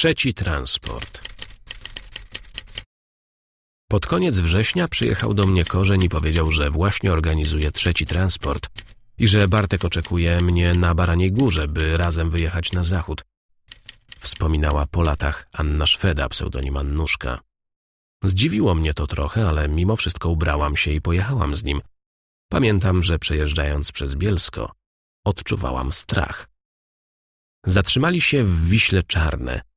Trzeci transport. Pod koniec września przyjechał do mnie korzeń i powiedział, że właśnie organizuje trzeci transport i że Bartek oczekuje mnie na Baraniej Górze, by razem wyjechać na zachód. Wspominała po latach Anna Szweda, pseudonim Annuszka. Zdziwiło mnie to trochę, ale mimo wszystko ubrałam się i pojechałam z nim. Pamiętam, że przejeżdżając przez Bielsko, odczuwałam strach. Zatrzymali się w Wiśle Czarne.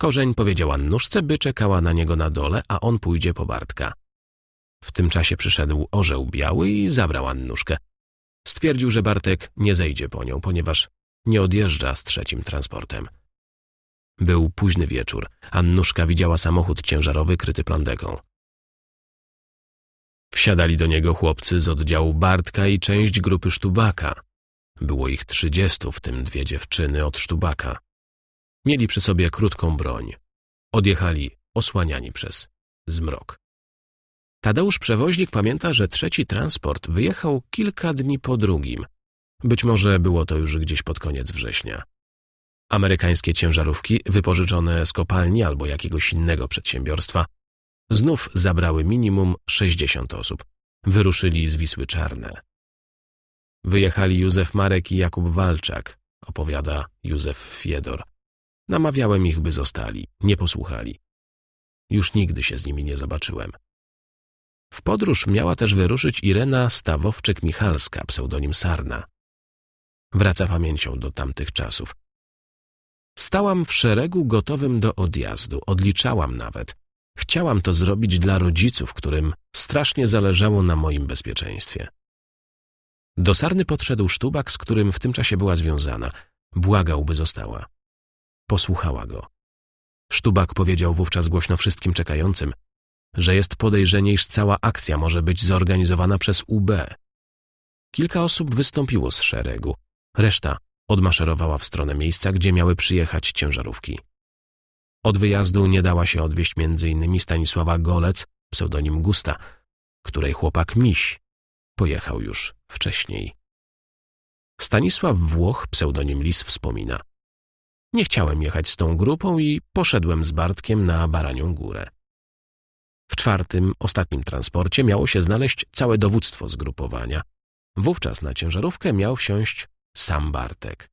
Korzeń powiedział Annuszce, by czekała na niego na dole, a on pójdzie po Bartka. W tym czasie przyszedł orzeł biały i zabrał Annuszkę. Stwierdził, że Bartek nie zejdzie po nią, ponieważ nie odjeżdża z trzecim transportem. Był późny wieczór. Annuszka widziała samochód ciężarowy kryty plandeką. Wsiadali do niego chłopcy z oddziału Bartka i część grupy Sztubaka. Było ich trzydziestu, w tym dwie dziewczyny od Sztubaka. Mieli przy sobie krótką broń. Odjechali osłaniani przez zmrok. Tadeusz przewoźnik pamięta, że trzeci transport wyjechał kilka dni po drugim. Być może było to już gdzieś pod koniec września. Amerykańskie ciężarówki, wypożyczone z kopalni albo jakiegoś innego przedsiębiorstwa, znów zabrały minimum 60 osób. Wyruszyli z Wisły Czarne. Wyjechali Józef Marek i Jakub Walczak, opowiada Józef Fiedor. Namawiałem ich, by zostali, nie posłuchali. Już nigdy się z nimi nie zobaczyłem. W podróż miała też wyruszyć Irena Stawowczyk-Michalska, pseudonim Sarna. Wraca pamięcią do tamtych czasów. Stałam w szeregu gotowym do odjazdu, odliczałam nawet. Chciałam to zrobić dla rodziców, którym strasznie zależało na moim bezpieczeństwie. Do Sarny podszedł Sztubak, z którym w tym czasie była związana. Błagał, by została. Posłuchała go. Sztubak powiedział wówczas głośno wszystkim czekającym, że jest podejrzenie, iż cała akcja może być zorganizowana przez UB. Kilka osób wystąpiło z szeregu. Reszta odmaszerowała w stronę miejsca, gdzie miały przyjechać ciężarówki. Od wyjazdu nie dała się odwieść m.in. Stanisława Golec, pseudonim Gusta, której chłopak Miś pojechał już wcześniej. Stanisław Włoch, pseudonim Lis, wspomina. Nie chciałem jechać z tą grupą i poszedłem z Bartkiem na Baranią Górę. W czwartym, ostatnim transporcie miało się znaleźć całe dowództwo zgrupowania. Wówczas na ciężarówkę miał wsiąść sam Bartek.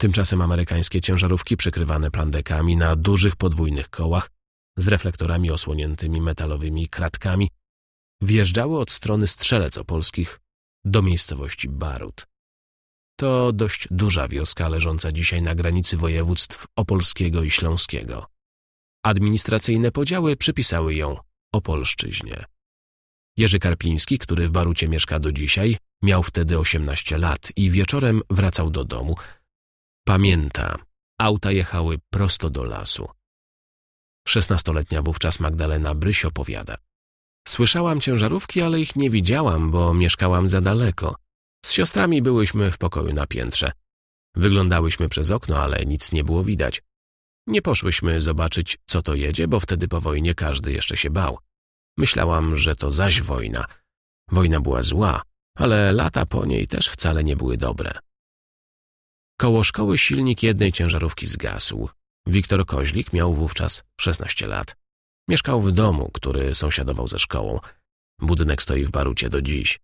Tymczasem amerykańskie ciężarówki przykrywane plandekami na dużych podwójnych kołach z reflektorami osłoniętymi metalowymi kratkami wjeżdżały od strony Strzelec Opolskich do miejscowości Barut. To dość duża wioska leżąca dzisiaj na granicy województw opolskiego i śląskiego. Administracyjne podziały przypisały ją Opolszczyźnie. Jerzy Karpiński, który w Barucie mieszka do dzisiaj, miał wtedy 18 lat i wieczorem wracał do domu. Pamięta, auta jechały prosto do lasu. Szesnastoletnia wówczas Magdalena Bryś opowiada. Słyszałam ciężarówki, ale ich nie widziałam, bo mieszkałam za daleko. Z siostrami byłyśmy w pokoju na piętrze. Wyglądałyśmy przez okno, ale nic nie było widać. Nie poszłyśmy zobaczyć, co to jedzie, bo wtedy po wojnie każdy jeszcze się bał. Myślałam, że to zaś wojna. Wojna była zła, ale lata po niej też wcale nie były dobre. Koło szkoły silnik jednej ciężarówki zgasł. Wiktor Koźlik miał wówczas 16 lat. Mieszkał w domu, który sąsiadował ze szkołą. Budynek stoi w Barucie do dziś.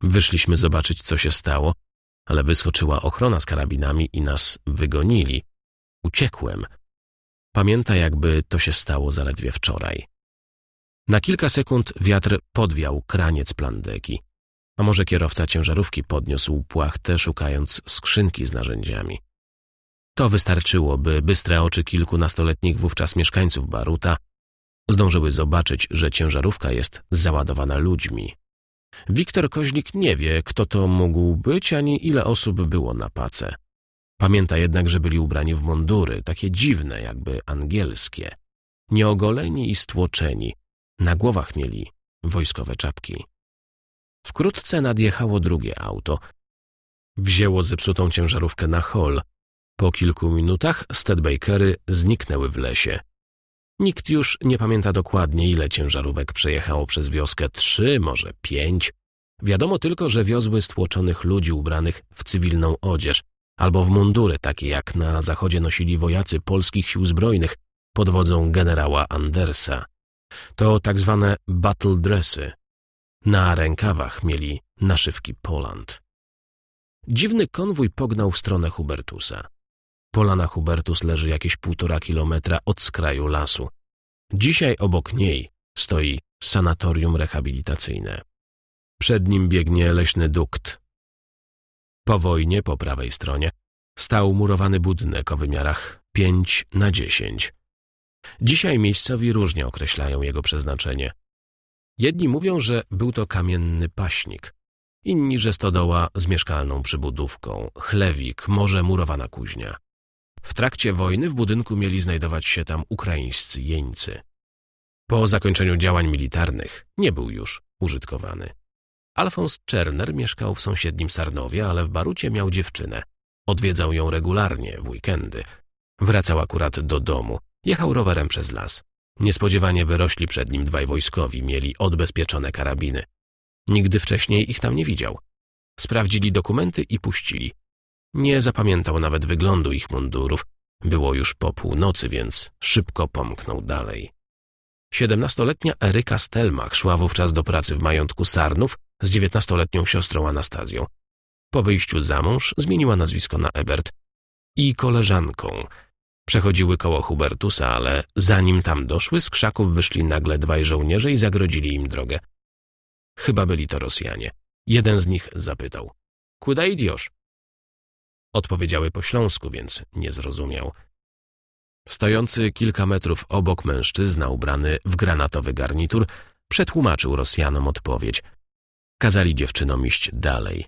Wyszliśmy zobaczyć, co się stało, ale wyskoczyła ochrona z karabinami i nas wygonili. Uciekłem. Pamięta, jakby to się stało zaledwie wczoraj. Na kilka sekund wiatr podwiał kraniec plandeki. A może kierowca ciężarówki podniósł płachtę, szukając skrzynki z narzędziami. To wystarczyło, by bystre oczy kilkunastoletnich wówczas mieszkańców Baruta zdążyły zobaczyć, że ciężarówka jest załadowana ludźmi. Wiktor Koźlik nie wie, kto to mógł być, ani ile osób było na pace. Pamięta jednak, że byli ubrani w mundury, takie dziwne, jakby angielskie. Nieogoleni i stłoczeni. Na głowach mieli wojskowe czapki. Wkrótce nadjechało drugie auto. Wzięło zepsutą ciężarówkę na hol. Po kilku minutach Stedbakery zniknęły w lesie. Nikt już nie pamięta dokładnie, ile ciężarówek przejechało przez wioskę. Trzy, może pięć. Wiadomo tylko, że wiozły stłoczonych ludzi ubranych w cywilną odzież, albo w mundury, takie jak na zachodzie nosili wojacy polskich sił zbrojnych pod wodzą generała Andersa. To tak zwane battle dressy. Na rękawach mieli naszywki Poland. Dziwny konwój pognał w stronę Hubertusa. Polana Hubertus leży jakieś półtora kilometra od skraju lasu. Dzisiaj obok niej stoi sanatorium rehabilitacyjne. Przed nim biegnie leśny dukt. Po wojnie, po prawej stronie, stał murowany budynek o wymiarach 5 na 10. Dzisiaj miejscowi różnie określają jego przeznaczenie. Jedni mówią, że był to kamienny paśnik, inni, że stodoła z mieszkalną przybudówką, chlewik, może murowana kuźnia. W trakcie wojny w budynku mieli znajdować się tam ukraińscy jeńcy. Po zakończeniu działań militarnych nie był już użytkowany. Alfons Czerner mieszkał w sąsiednim Sarnowie, ale w Barucie miał dziewczynę. Odwiedzał ją regularnie w weekendy. Wracał akurat do domu. Jechał rowerem przez las. Niespodziewanie wyrośli przed nim dwaj wojskowi, mieli odbezpieczone karabiny. Nigdy wcześniej ich tam nie widział. Sprawdzili dokumenty i puścili. Nie zapamiętał nawet wyglądu ich mundurów. Było już po północy, więc szybko pomknął dalej. Siedemnastoletnia Eryka Stelmach szła wówczas do pracy w majątku Sarnów z dziewiętnastoletnią siostrą Anastazją. Po wyjściu za mąż zmieniła nazwisko na Ebert i koleżanką. Przechodziły koło Hubertusa, ale zanim tam doszły, z krzaków wyszli nagle dwaj żołnierze i zagrodzili im drogę. Chyba byli to Rosjanie. Jeden z nich zapytał. Kuda idiosz? Odpowiedziały po śląsku, więc nie zrozumiał. Stojący kilka metrów obok mężczyzna ubrany w granatowy garnitur przetłumaczył Rosjanom odpowiedź. Kazali dziewczynom iść dalej.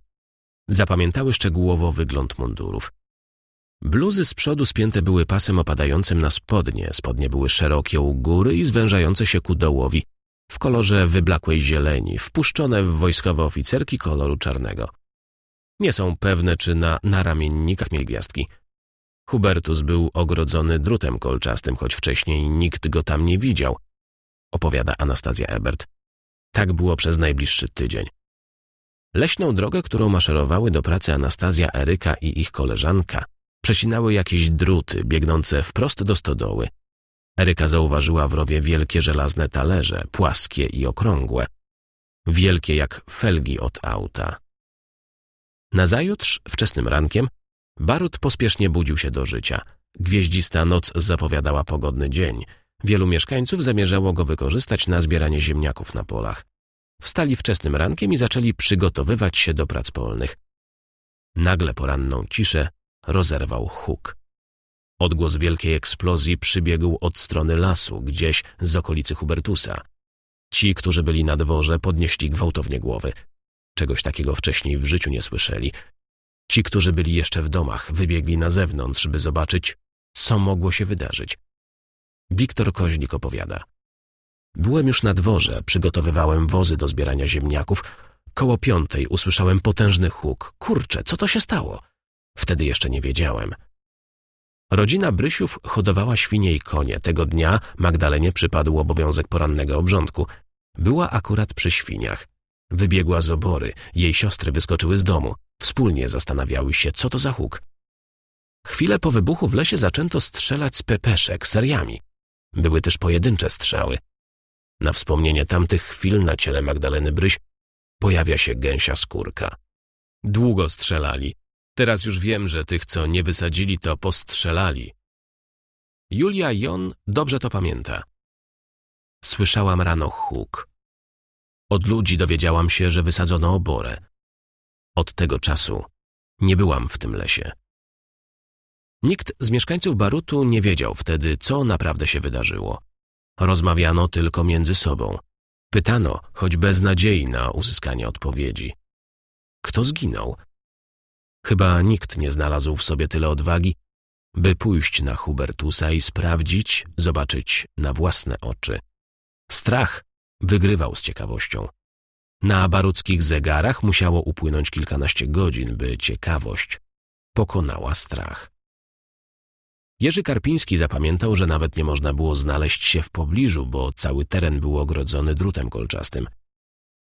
Zapamiętały szczegółowo wygląd mundurów. Bluzy z przodu spięte były pasem opadającym na spodnie, spodnie były szerokie u góry i zwężające się ku dołowi, w kolorze wyblakłej zieleni, wpuszczone w wojskowe oficerki koloru czarnego. Nie są pewne, czy na naramiennikach mieli gwiazdki. Hubertus był ogrodzony drutem kolczastym, choć wcześniej nikt go tam nie widział, opowiada Anastazja Ebert. Tak było przez najbliższy tydzień. Leśną drogę, którą maszerowały do pracy Anastazja, Eryka i ich koleżanka, przecinały jakieś druty biegnące wprost do stodoły. Eryka zauważyła w rowie wielkie żelazne talerze, płaskie i okrągłe, wielkie jak felgi od auta. Nazajutrz, wczesnym rankiem, Barut pospiesznie budził się do życia. Gwieździsta noc zapowiadała pogodny dzień. Wielu mieszkańców zamierzało go wykorzystać na zbieranie ziemniaków na polach. Wstali wczesnym rankiem i zaczęli przygotowywać się do prac polnych. Nagle poranną ciszę rozerwał huk. Odgłos wielkiej eksplozji przybiegł od strony lasu, gdzieś z okolicy Hubertusa. Ci, którzy byli na dworze, podnieśli gwałtownie głowy. Czegoś takiego wcześniej w życiu nie słyszeli. Ci, którzy byli jeszcze w domach, wybiegli na zewnątrz, by zobaczyć, co mogło się wydarzyć. Wiktor Koźnik opowiada. Byłem już na dworze, przygotowywałem wozy do zbierania ziemniaków. Koło piątej usłyszałem potężny huk. Kurczę, co to się stało? Wtedy jeszcze nie wiedziałem. Rodzina Brysiów hodowała świnie i konie. Tego dnia Magdalenie przypadł obowiązek porannego obrządku. Była akurat przy świniach. Wybiegła z obory. Jej siostry wyskoczyły z domu. Wspólnie zastanawiały się, co to za huk. Chwilę po wybuchu w lesie zaczęto strzelać z pepeszek seriami. Były też pojedyncze strzały. Na wspomnienie tamtych chwil na ciele Magdaleny Bryś pojawia się gęsia skórka. Długo strzelali. Teraz już wiem, że tych, co nie wysadzili, to postrzelali. Julia Jon dobrze to pamięta. Słyszałam rano huk. Od ludzi dowiedziałam się, że wysadzono oborę. Od tego czasu nie byłam w tym lesie. Nikt z mieszkańców Barutu nie wiedział wtedy, co naprawdę się wydarzyło. Rozmawiano tylko między sobą. Pytano, choć bez nadziei na uzyskanie odpowiedzi. Kto zginął? Chyba nikt nie znalazł w sobie tyle odwagi, by pójść na Hubertusa i sprawdzić, zobaczyć na własne oczy. Strach wygrywał z ciekawością. Na baruckich zegarach musiało upłynąć kilkanaście godzin, by ciekawość pokonała strach. Jerzy Karpiński zapamiętał, że nawet nie można było znaleźć się w pobliżu, bo cały teren był ogrodzony drutem kolczastym.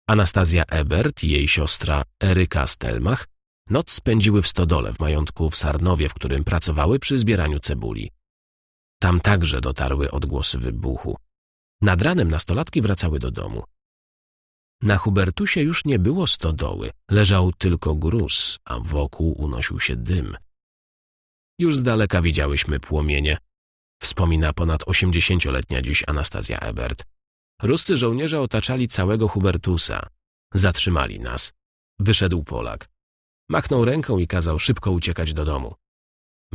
Anastazja Ebert i jej siostra Eryka Stelmach Noc spędziły w stodole w majątku w Sarnowie, w którym pracowały przy zbieraniu cebuli. Tam także dotarły odgłosy wybuchu. Nad ranem nastolatki wracały do domu. Na Hubertusie już nie było stodoły, leżał tylko gruz, a wokół unosił się dym. Już z daleka widziałyśmy płomienie, wspomina ponad osiemdziesięcioletnia dziś Anastazja Ebert. Ruscy żołnierze otaczali całego Hubertusa. Zatrzymali nas. Wyszedł Polak. Machnął ręką i kazał szybko uciekać do domu.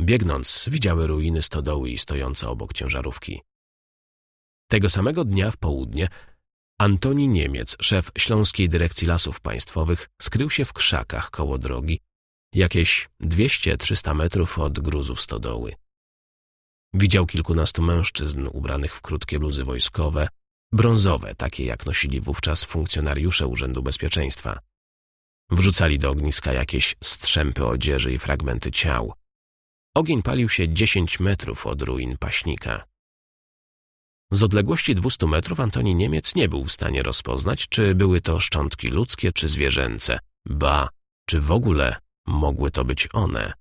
Biegnąc, widziały ruiny stodoły i stojące obok ciężarówki. Tego samego dnia w południe Antoni Niemiec, szef Śląskiej Dyrekcji Lasów Państwowych, skrył się w krzakach koło drogi, jakieś 200-300 metrów od gruzów stodoły. Widział kilkunastu mężczyzn ubranych w krótkie bluzy wojskowe, brązowe, takie jak nosili wówczas funkcjonariusze Urzędu Bezpieczeństwa. Wrzucali do ogniska jakieś strzępy odzieży i fragmenty ciał. Ogień palił się 10 metrów od ruin paśnika. Z odległości 200 metrów Antoni Niemiec nie był w stanie rozpoznać, czy były to szczątki ludzkie czy zwierzęce, ba, czy w ogóle mogły to być one.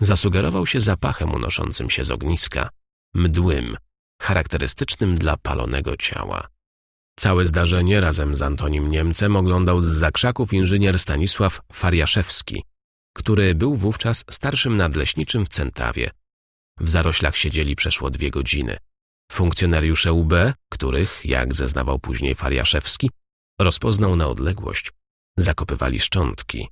Zasugerował się zapachem unoszącym się z ogniska, mdłym, charakterystycznym dla palonego ciała. Całe zdarzenie razem z Antonim Niemcem oglądał z zakrzaków inżynier Stanisław Fariaszewski, który był wówczas starszym nadleśniczym w Centawie. W zaroślach siedzieli przeszło dwie godziny. Funkcjonariusze UB, których, jak zeznawał później Fariaszewski, rozpoznał na odległość, zakopywali szczątki.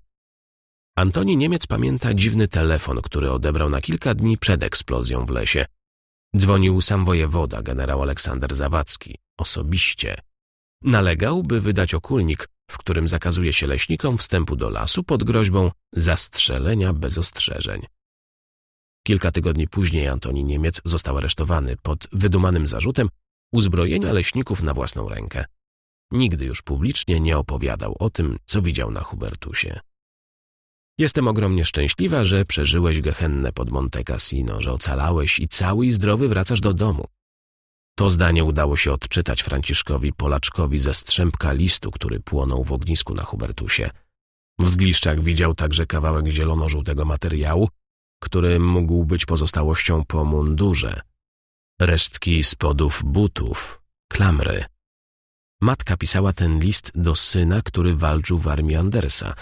Antoni Niemiec pamięta dziwny telefon, który odebrał na kilka dni przed eksplozją w lesie. Dzwonił sam wojewoda, generał Aleksander Zawadzki, osobiście. Nalegał, by wydać okulnik, w którym zakazuje się leśnikom wstępu do lasu pod groźbą zastrzelenia bez ostrzeżeń. Kilka tygodni później Antoni Niemiec został aresztowany pod wydumanym zarzutem uzbrojenia leśników na własną rękę. Nigdy już publicznie nie opowiadał o tym, co widział na Hubertusie. Jestem ogromnie szczęśliwa, że przeżyłeś gehennę pod Monte Cassino, że ocalałeś i cały i zdrowy wracasz do domu. To zdanie udało się odczytać Franciszkowi Polaczkowi ze strzępka listu, który płonął w ognisku na Hubertusie. W zgliszczach widział także kawałek zielono-żółtego materiału, który mógł być pozostałością po mundurze. Resztki spodów butów, klamry. Matka pisała ten list do syna, który walczył w armii Andersa.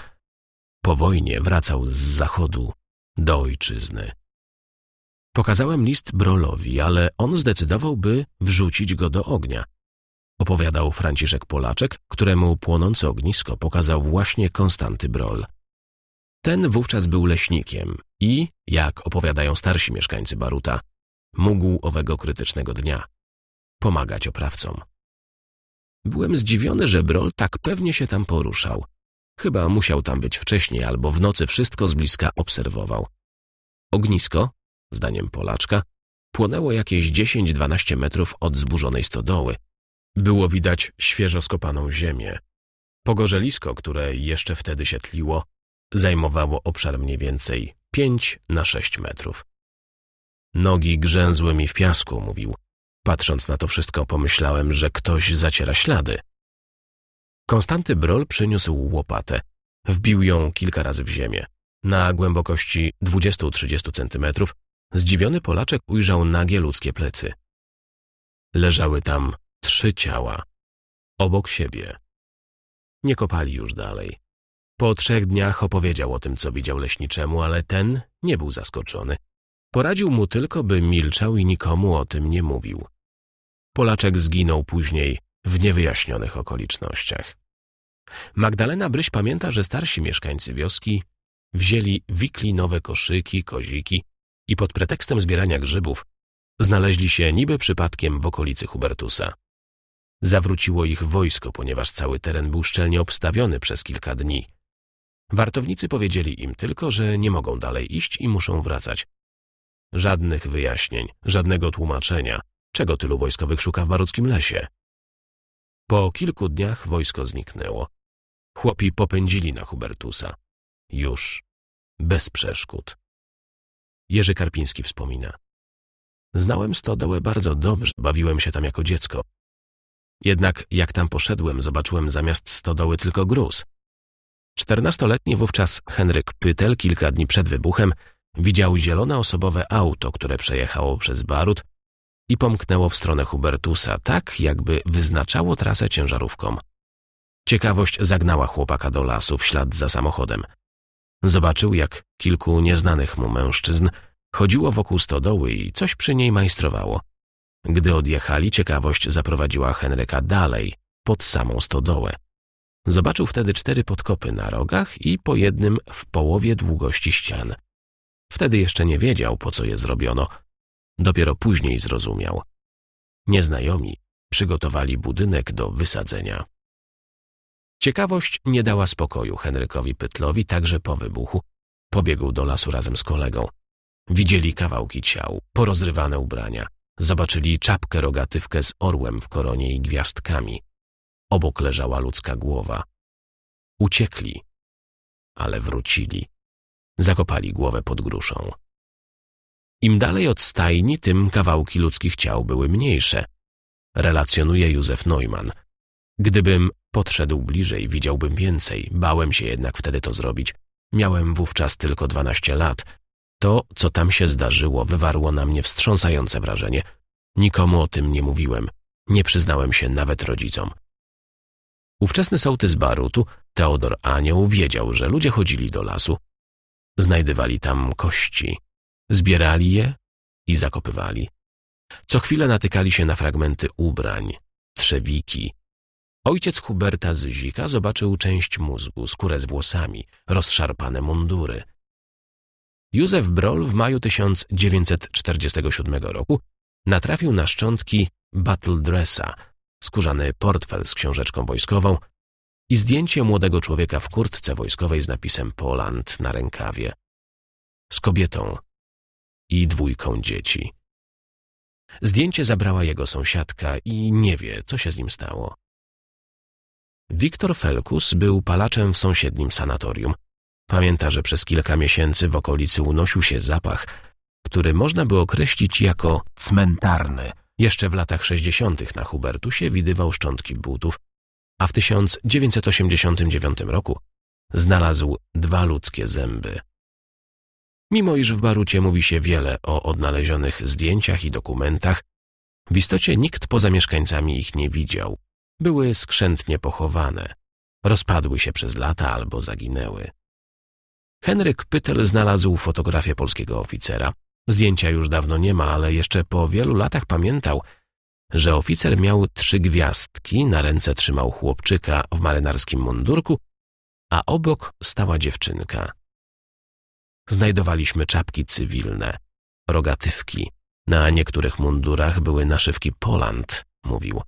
Po wojnie wracał z zachodu do ojczyzny. Pokazałem list Brolowi, ale on zdecydował, by wrzucić go do ognia. Opowiadał Franciszek Polaczek, któremu płonące ognisko pokazał właśnie Konstanty Brol. Ten wówczas był leśnikiem i, jak opowiadają starsi mieszkańcy Baruta, mógł owego krytycznego dnia pomagać oprawcom. Byłem zdziwiony, że Brol tak pewnie się tam poruszał. Chyba musiał tam być wcześniej albo w nocy wszystko z bliska obserwował. Ognisko, zdaniem Polaczka, płonęło jakieś 10-12 metrów od zburzonej stodoły. Było widać świeżo skopaną ziemię. Pogorzelisko, które jeszcze wtedy się tliło, zajmowało obszar mniej więcej 5 na 6 metrów. Nogi grzęzły mi w piasku, mówił. Patrząc na to wszystko, pomyślałem, że ktoś zaciera ślady. Konstanty Brol przyniósł łopatę. Wbił ją kilka razy w ziemię. Na głębokości 20-30 centymetrów zdziwiony Polaczek ujrzał nagie ludzkie plecy. Leżały tam trzy ciała, obok siebie. Nie kopali już dalej. Po trzech dniach opowiedział o tym, co widział leśniczemu, ale ten nie był zaskoczony. Poradził mu tylko, by milczał i nikomu o tym nie mówił. Polaczek zginął później w niewyjaśnionych okolicznościach. Magdalena Bryś pamięta, że starsi mieszkańcy wioski wzięli wikli nowe koszyki, koziki i pod pretekstem zbierania grzybów znaleźli się niby przypadkiem w okolicy Hubertusa. Zawróciło ich wojsko, ponieważ cały teren był szczelnie obstawiony przez kilka dni. Wartownicy powiedzieli im tylko, że nie mogą dalej iść i muszą wracać. Żadnych wyjaśnień, żadnego tłumaczenia, czego tylu wojskowych szuka w baruckim lesie. Po kilku dniach wojsko zniknęło. Chłopi popędzili na Hubertusa. Już bez przeszkód. Jerzy Karpiński wspomina. Znałem stodołę bardzo dobrze, bawiłem się tam jako dziecko. Jednak jak tam poszedłem, zobaczyłem zamiast stodoły tylko gruz. Czternastoletni wówczas Henryk Pytel kilka dni przed wybuchem widział zielone osobowe auto, które przejechało przez Barut i pomknęło w stronę Hubertusa, tak jakby wyznaczało trasę ciężarówką. Ciekawość zagnała chłopaka do lasu w ślad za samochodem. Zobaczył, jak kilku nieznanych mu mężczyzn chodziło wokół stodoły i coś przy niej majstrowało. Gdy odjechali, ciekawość zaprowadziła Henryka dalej, pod samą stodołę. Zobaczył wtedy cztery podkopy na rogach i po jednym w połowie długości ścian. Wtedy jeszcze nie wiedział, po co je zrobiono. Dopiero później zrozumiał. Nieznajomi przygotowali budynek do wysadzenia. Ciekawość nie dała spokoju Henrykowi Pytlowi także po wybuchu. Pobiegł do lasu razem z kolegą. Widzieli kawałki ciał, porozrywane ubrania. Zobaczyli czapkę rogatywkę z orłem w koronie i gwiazdkami. Obok leżała ludzka głowa. Uciekli, ale wrócili. Zakopali głowę pod gruszą. Im dalej od stajni, tym kawałki ludzkich ciał były mniejsze. Relacjonuje Józef Neumann. Gdybym podszedł bliżej, widziałbym więcej. Bałem się jednak wtedy to zrobić. Miałem wówczas tylko dwanaście lat. To, co tam się zdarzyło, wywarło na mnie wstrząsające wrażenie. Nikomu o tym nie mówiłem. Nie przyznałem się nawet rodzicom. Ówczesny sołtys Barutu, Teodor Anioł, wiedział, że ludzie chodzili do lasu. Znajdywali tam kości. Zbierali je i zakopywali. Co chwilę natykali się na fragmenty ubrań, trzewiki. Ojciec Huberta Zyzika zobaczył część mózgu, skórę z włosami, rozszarpane mundury. Józef Broll w maju 1947 roku natrafił na szczątki battle dressa, skórzany portfel z książeczką wojskową i zdjęcie młodego człowieka w kurtce wojskowej z napisem Poland na rękawie. Z kobietą i dwójką dzieci. Zdjęcie zabrała jego sąsiadka i nie wie, co się z nim stało. Wiktor Felkus był palaczem w sąsiednim sanatorium. Pamięta, że przez kilka miesięcy w okolicy unosił się zapach, który można by określić jako cmentarny. Jeszcze w latach 60. na Hubertusie widywał szczątki butów, a w 1989 roku znalazł dwa ludzkie zęby. Mimo iż w Barucie mówi się wiele o odnalezionych zdjęciach i dokumentach, w istocie nikt poza mieszkańcami ich nie widział. Były skrzętnie pochowane, rozpadły się przez lata albo zaginęły. Henryk Pytel znalazł fotografię polskiego oficera. Zdjęcia już dawno nie ma, ale jeszcze po wielu latach pamiętał, że oficer miał trzy gwiazdki, na ręce trzymał chłopczyka w marynarskim mundurku, a obok stała dziewczynka. Znajdowaliśmy czapki cywilne, rogatywki. Na niektórych mundurach były naszywki Poland, mówił.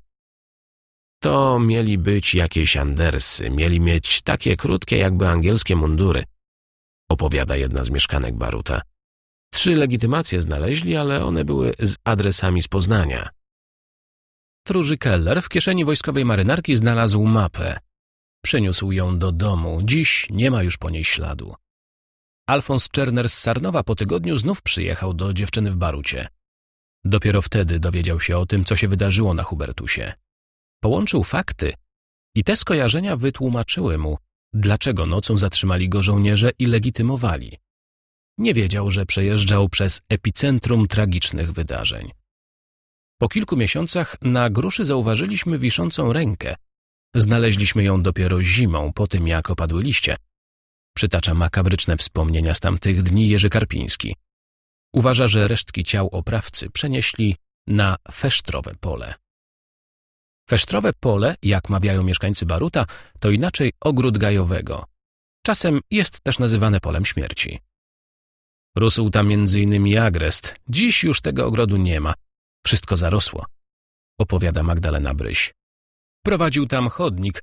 To mieli być jakieś Andersy, mieli mieć takie krótkie jakby angielskie mundury, opowiada jedna z mieszkanek Baruta. Trzy legitymacje znaleźli, ale one były z adresami z Poznania. Truży Keller w kieszeni wojskowej marynarki znalazł mapę. Przeniósł ją do domu. Dziś nie ma już po niej śladu. Alfons Czerner z Sarnowa po tygodniu znów przyjechał do dziewczyny w Barucie. Dopiero wtedy dowiedział się o tym, co się wydarzyło na Hubertusie. Połączył fakty i te skojarzenia wytłumaczyły mu, dlaczego nocą zatrzymali go żołnierze i legitymowali. Nie wiedział, że przejeżdżał przez epicentrum tragicznych wydarzeń. Po kilku miesiącach na gruszy zauważyliśmy wiszącą rękę. Znaleźliśmy ją dopiero zimą, po tym jak opadły liście. Przytacza makabryczne wspomnienia z tamtych dni Jerzy Karpiński. Uważa, że resztki ciał oprawcy przenieśli na fesztrowe pole. Fesztrowe pole, jak mawiają mieszkańcy Baruta, to inaczej ogród gajowego. Czasem jest też nazywane polem śmierci. Rósł tam innymi agrest. Dziś już tego ogrodu nie ma. Wszystko zarosło. Opowiada Magdalena Bryś. Prowadził tam chodnik,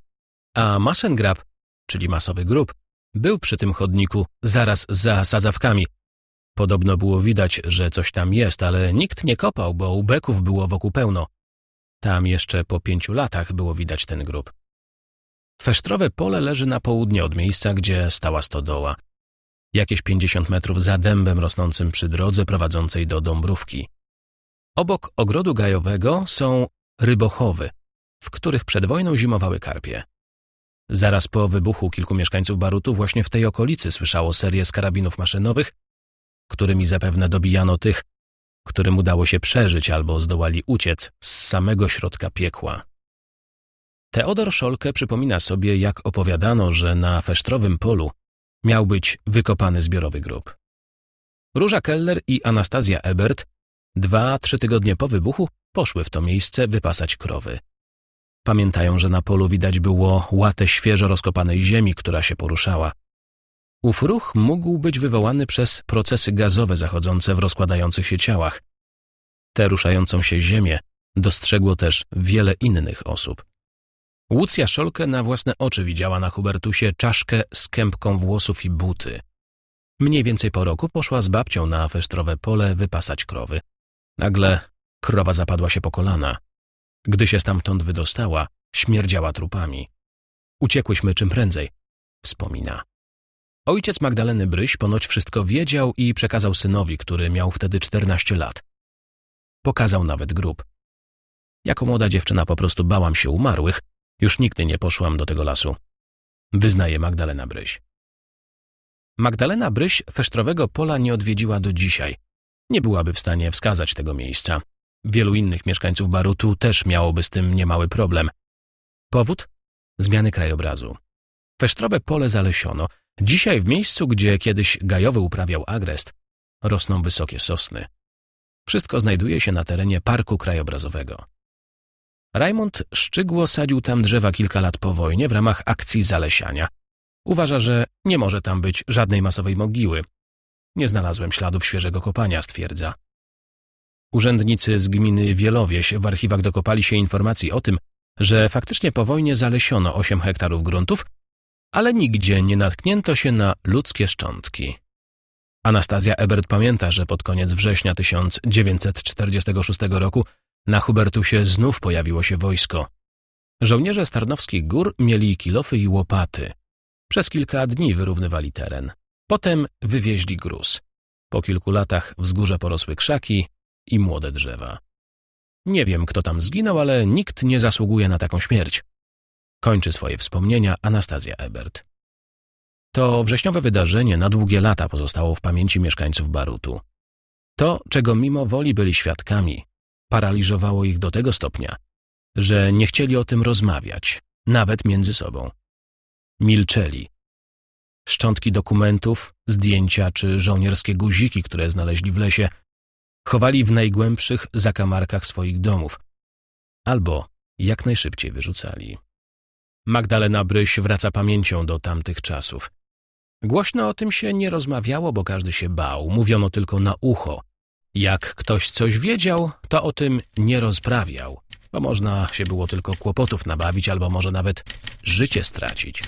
a Masengrab, czyli masowy grób, był przy tym chodniku zaraz za sadzawkami. Podobno było widać, że coś tam jest, ale nikt nie kopał, bo ubeków było wokół pełno. Tam jeszcze po pięciu latach było widać ten grób. Fesztrowe pole leży na południe od miejsca, gdzie stała stodoła. Jakieś pięćdziesiąt metrów za dębem rosnącym przy drodze prowadzącej do Dąbrówki. Obok ogrodu gajowego są rybochowy, w których przed wojną zimowały karpie. Zaraz po wybuchu kilku mieszkańców Barutu właśnie w tej okolicy słyszało serię z karabinów maszynowych, którymi zapewne dobijano tych, którym udało się przeżyć albo zdołali uciec z samego środka piekła. Teodor Szolke przypomina sobie, jak opowiadano, że na fesztrowym polu miał być wykopany zbiorowy grób. Róża Keller i Anastazja Ebert dwa, trzy tygodnie po wybuchu poszły w to miejsce wypasać krowy. Pamiętają, że na polu widać było łatę świeżo rozkopanej ziemi, która się poruszała. Ów ruch mógł być wywołany przez procesy gazowe zachodzące w rozkładających się ciałach. Tę ruszającą się ziemię dostrzegło też wiele innych osób. Łucja Szolke na własne oczy widziała na Hubertusie czaszkę z kępką włosów i buty. Mniej więcej po roku poszła z babcią na fesztrowe pole wypasać krowy. Nagle krowa zapadła się po kolana. Gdy się stamtąd wydostała, śmierdziała trupami. Uciekłyśmy czym prędzej, wspomina. Ojciec Magdaleny Bryś ponoć wszystko wiedział i przekazał synowi, który miał wtedy 14 lat. Pokazał nawet grób. Jako młoda dziewczyna po prostu bałam się umarłych, już nigdy nie poszłam do tego lasu. Wyznaje Magdalena Bryś. Magdalena Bryś Fesztrowego Pola nie odwiedziła do dzisiaj. Nie byłaby w stanie wskazać tego miejsca. Wielu innych mieszkańców Barutu też miałoby z tym niemały problem. Powód? Zmiany krajobrazu. Fesztrowe pole zalesiono. Dzisiaj w miejscu, gdzie kiedyś gajowy uprawiał agrest, rosną wysokie sosny. Wszystko znajduje się na terenie parku krajobrazowego. Rajmund Szczygło sadził tam drzewa kilka lat po wojnie w ramach akcji zalesiania. Uważa, że nie może tam być żadnej masowej mogiły. Nie znalazłem śladów świeżego kopania, stwierdza. Urzędnicy z gminy Wielowieś w archiwach dokopali się informacji o tym, że faktycznie po wojnie zalesiono 8 hektarów gruntów, ale nigdzie nie natknięto się na ludzkie szczątki. Anastazja Ebert pamięta, że pod koniec września 1946 roku na Hubertusie znów pojawiło się wojsko. Żołnierze Starnowskich Gór mieli kilofy i łopaty. Przez kilka dni wyrównywali teren. Potem wywieźli gruz. Po kilku latach wzgórza porosły krzaki i młode drzewa. Nie wiem, kto tam zginął, ale nikt nie zasługuje na taką śmierć. Kończy swoje wspomnienia Anastazja Ebert. To wrześniowe wydarzenie na długie lata pozostało w pamięci mieszkańców Barutu. To, czego mimo woli byli świadkami, paraliżowało ich do tego stopnia, że nie chcieli o tym rozmawiać, nawet między sobą. Milczeli. Szczątki dokumentów, zdjęcia czy żołnierskie guziki, które znaleźli w lesie, chowali w najgłębszych zakamarkach swoich domów albo jak najszybciej wyrzucali. Magdalena Bryś wraca pamięcią do tamtych czasów. Głośno o tym się nie rozmawiało, bo każdy się bał, mówiono tylko na ucho. Jak ktoś coś wiedział, to o tym nie rozprawiał, bo można się było tylko kłopotów nabawić albo może nawet życie stracić.